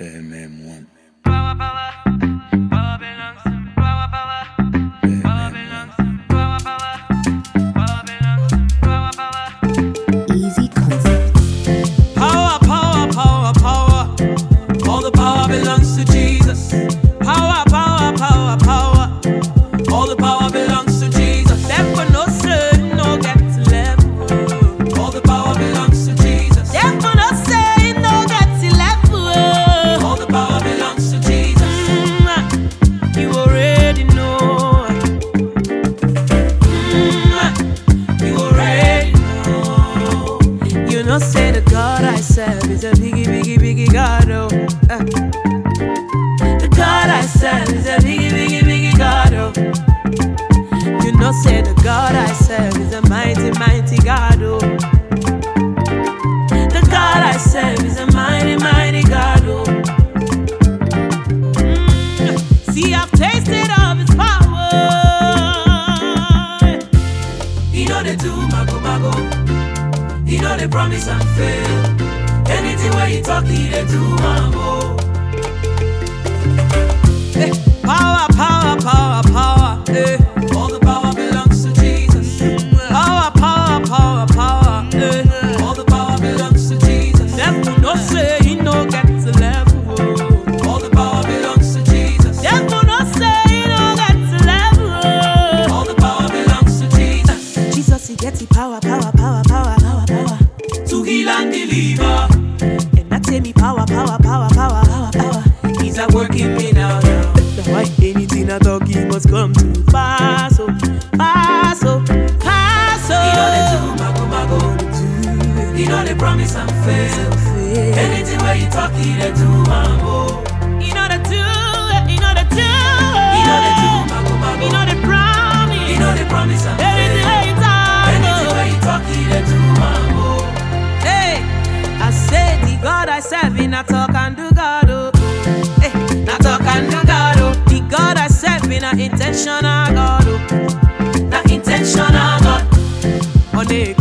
MM1. Power, power, power belongs to power, power, power belongs to power, power, power belongs to power, power. Easy concept. Power, power, power, power. All the power belongs say the God I serve is a mighty, mighty God. Oh, the God I serve is a mighty, mighty God. Oh, Mm. see, I've tasted of His power. He know they do mago mago. He know they promise and fail. Anything where you talk, he they do mambo. Eh, power, power, fail. Anything where you talk, he they do, mambo. He know they do, he know they do. He know they do, mago, mago. He know they promise. He know they promise. Anything where you talk, anything oh. where you talk, he they do, mambo. Hey, I say the God I serve, in a talk and do God. Oh. Hey, na talk and do God. Oh. The God I serve, in a intentional God. Oh. Na intentional God. Oneku,